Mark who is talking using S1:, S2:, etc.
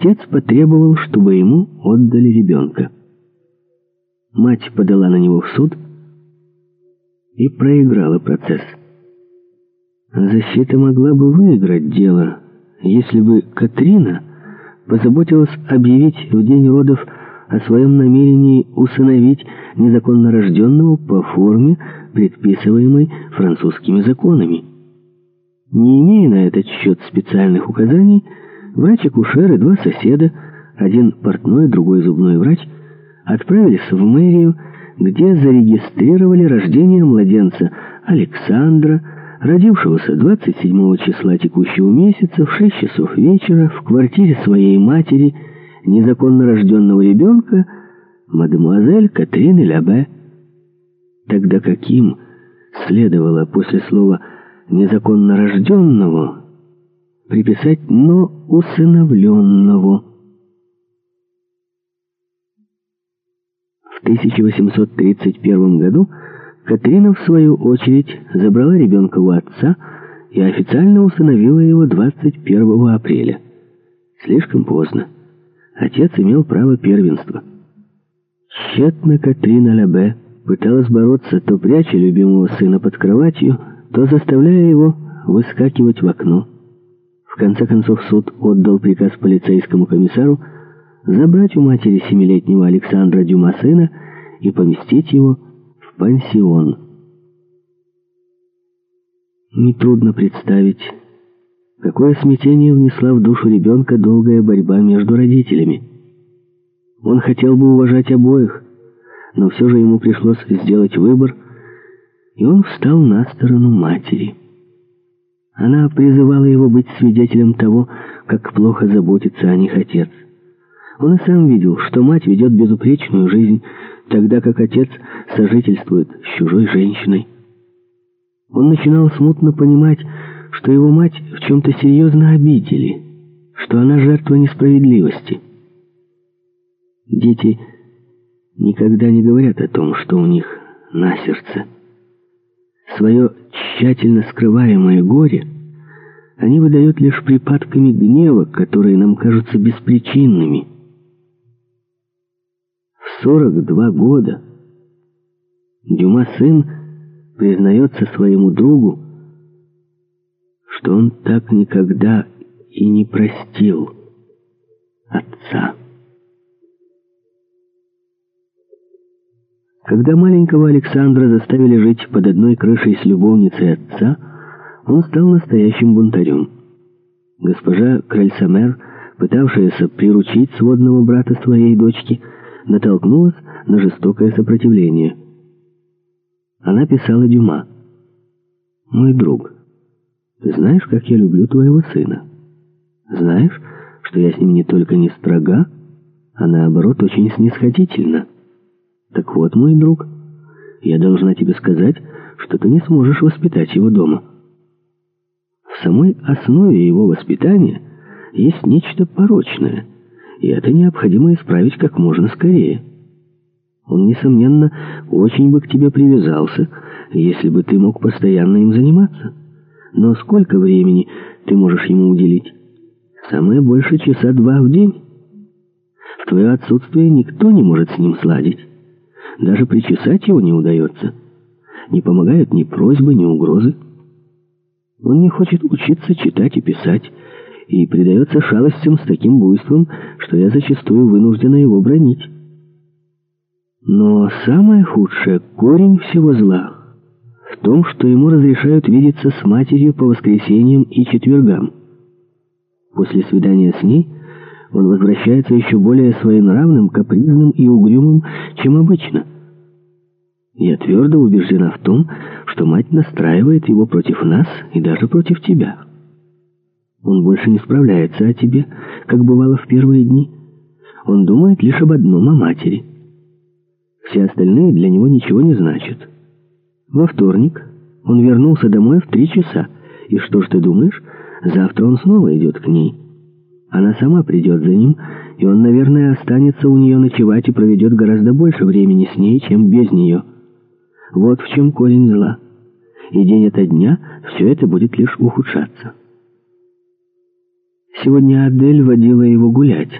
S1: отец потребовал, чтобы ему отдали ребенка. Мать подала на него в суд и проиграла процесс. Защита могла бы выиграть дело, если бы Катрина позаботилась объявить в день родов о своем намерении усыновить незаконно рожденного по форме, предписываемой французскими законами. Не имея на этот счет специальных указаний, врач-акушер и два соседа, один портной, другой зубной врач, отправились в мэрию, где зарегистрировали рождение младенца Александра, родившегося 27 числа текущего месяца в 6 часов вечера в квартире своей матери, незаконно рожденного ребенка, мадемуазель Катрины Лябе. Тогда каким следовало после слова «незаконно рожденного» приписать «но усыновленного». В 1831 году Катрина, в свою очередь, забрала ребенка у отца и официально усыновила его 21 апреля. Слишком поздно. Отец имел право первенства. Тщетно Катрина Лабе пыталась бороться, то пряча любимого сына под кроватью, то заставляя его выскакивать в окно. В конце концов суд отдал приказ полицейскому комиссару забрать у матери семилетнего Александра Дюма сына и поместить его в пансион. Нетрудно представить, какое смятение внесла в душу ребенка долгая борьба между родителями. Он хотел бы уважать обоих, но все же ему пришлось сделать выбор, и он встал на сторону матери. Она призывала его быть свидетелем того, как плохо заботится о них отец. Он и сам видел, что мать ведет безупречную жизнь, тогда как отец сожительствует с чужой женщиной. Он начинал смутно понимать, что его мать в чем-то серьезно обидели, что она жертва несправедливости. Дети никогда не говорят о том, что у них на сердце. Свое тщательно скрываемое горе они выдают лишь припадками гнева, которые нам кажутся беспричинными. В 42 года Дюма сын признается своему другу, что он так никогда и не простил отца. Когда маленького Александра заставили жить под одной крышей с любовницей отца, он стал настоящим бунтарем. Госпожа Кральсамер, пытавшаяся приручить сводного брата своей дочки, натолкнулась на жестокое сопротивление. Она писала Дюма. «Мой друг, ты знаешь, как я люблю твоего сына? Знаешь, что я с ним не только не строга, а наоборот очень снисходительна?» Так вот, мой друг, я должна тебе сказать, что ты не сможешь воспитать его дома. В самой основе его воспитания есть нечто порочное, и это необходимо исправить как можно скорее. Он, несомненно, очень бы к тебе привязался, если бы ты мог постоянно им заниматься. Но сколько времени ты можешь ему уделить? Самое больше часа два в день. В твое отсутствие никто не может с ним сладить. Даже причесать его не удается. Не помогают ни просьбы, ни угрозы. Он не хочет учиться читать и писать, и предается шалостям с таким буйством, что я зачастую вынуждена его бронить. Но самое худшее, корень всего зла, в том, что ему разрешают видеться с матерью по воскресеньям и четвергам. После свидания с ней он возвращается еще более своенравным, капризным и угрюмым, чем обычно. Я твердо убеждена в том, что мать настраивает его против нас и даже против тебя. Он больше не справляется о тебе, как бывало в первые дни. Он думает лишь об одном, о матери. Все остальные для него ничего не значат. Во вторник он вернулся домой в три часа. И что ж ты думаешь? Завтра он снова идет к ней. Она сама придет за ним, и он, наверное, останется у нее ночевать и проведет гораздо больше времени с ней, чем без нее. Вот в чем корень зла. И день ото дня все это будет лишь ухудшаться. Сегодня Адель водила его гулять.